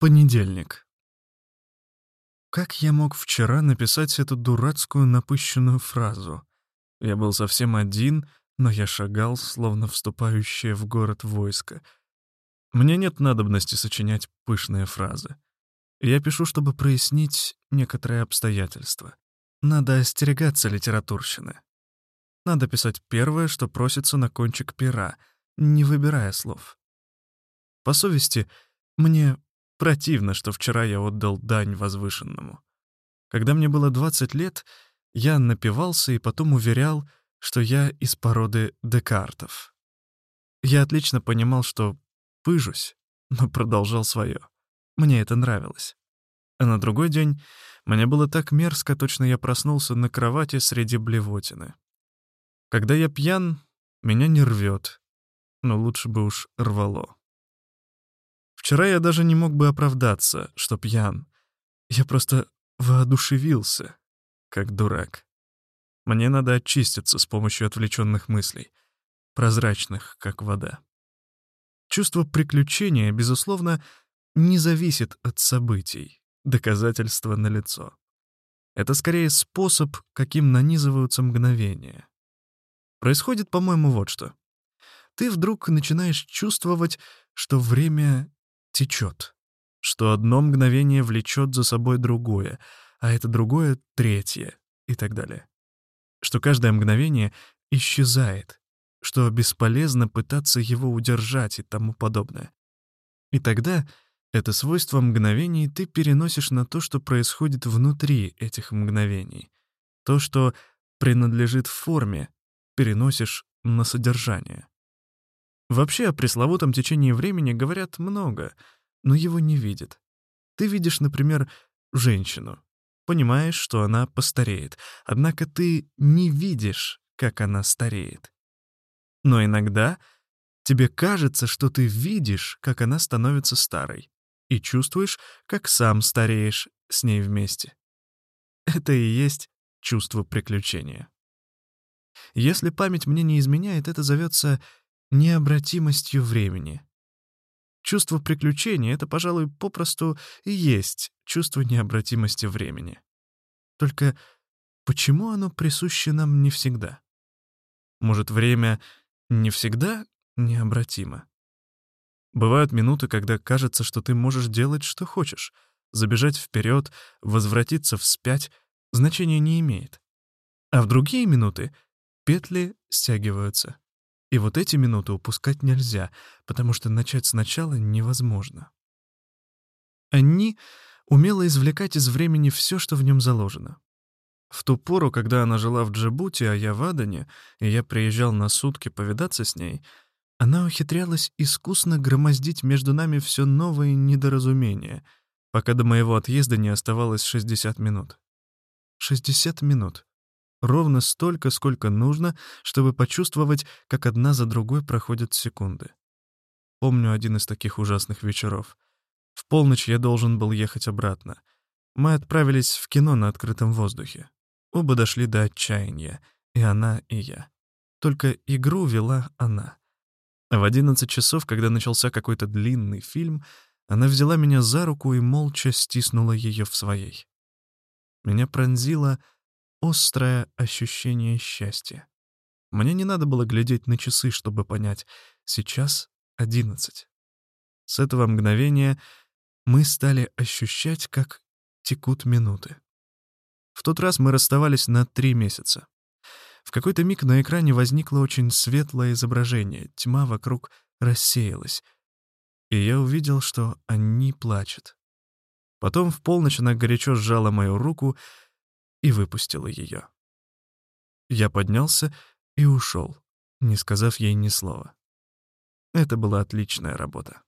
Понедельник. Как я мог вчера написать эту дурацкую напыщенную фразу? Я был совсем один, но я шагал, словно вступающее в город войско. Мне нет надобности сочинять пышные фразы. Я пишу, чтобы прояснить некоторые обстоятельства. Надо остерегаться литературщины. Надо писать первое, что просится на кончик пера, не выбирая слов. По совести, мне Противно, что вчера я отдал дань возвышенному. Когда мне было 20 лет, я напивался и потом уверял, что я из породы Декартов. Я отлично понимал, что пыжусь, но продолжал свое. Мне это нравилось. А на другой день мне было так мерзко, точно я проснулся на кровати среди блевотины. Когда я пьян, меня не рвет, но лучше бы уж рвало. Вчера я даже не мог бы оправдаться, что пьян. Я просто воодушевился, как дурак. Мне надо очиститься с помощью отвлеченных мыслей, прозрачных, как вода. Чувство приключения, безусловно, не зависит от событий, доказательства налицо. Это скорее способ, каким нанизываются мгновения. Происходит, по-моему, вот что. Ты вдруг начинаешь чувствовать, что время течет, что одно мгновение влечет за собой другое, а это другое — третье и так далее. Что каждое мгновение исчезает, что бесполезно пытаться его удержать и тому подобное. И тогда это свойство мгновений ты переносишь на то, что происходит внутри этих мгновений. То, что принадлежит форме, переносишь на содержание. Вообще о пресловутом течении времени говорят много, но его не видят. Ты видишь, например, женщину, понимаешь, что она постареет, однако ты не видишь, как она стареет. Но иногда тебе кажется, что ты видишь, как она становится старой, и чувствуешь, как сам стареешь с ней вместе. Это и есть чувство приключения. Если память мне не изменяет, это зовется необратимостью времени. Чувство приключения — это, пожалуй, попросту и есть чувство необратимости времени. Только почему оно присуще нам не всегда? Может, время не всегда необратимо? Бывают минуты, когда кажется, что ты можешь делать, что хочешь. Забежать вперед, возвратиться вспять — значения не имеет. А в другие минуты петли стягиваются. И вот эти минуты упускать нельзя, потому что начать сначала невозможно. Они умела извлекать из времени все, что в нем заложено. В ту пору, когда она жила в Джибути, а я в Адане, и я приезжал на сутки повидаться с ней, она ухитрялась искусно громоздить между нами все новые недоразумения, пока до моего отъезда не оставалось 60 минут. 60 минут. Ровно столько, сколько нужно, чтобы почувствовать, как одна за другой проходят секунды. Помню один из таких ужасных вечеров. В полночь я должен был ехать обратно. Мы отправились в кино на открытом воздухе. Оба дошли до отчаяния, и она, и я. Только игру вела она. В одиннадцать часов, когда начался какой-то длинный фильм, она взяла меня за руку и молча стиснула ее в своей. Меня пронзила острое ощущение счастья. Мне не надо было глядеть на часы, чтобы понять, сейчас одиннадцать. С этого мгновения мы стали ощущать, как текут минуты. В тот раз мы расставались на три месяца. В какой-то миг на экране возникло очень светлое изображение, тьма вокруг рассеялась, и я увидел, что они плачут. Потом в полночь она горячо сжала мою руку и выпустила ее. Я поднялся и ушел, не сказав ей ни слова. Это была отличная работа.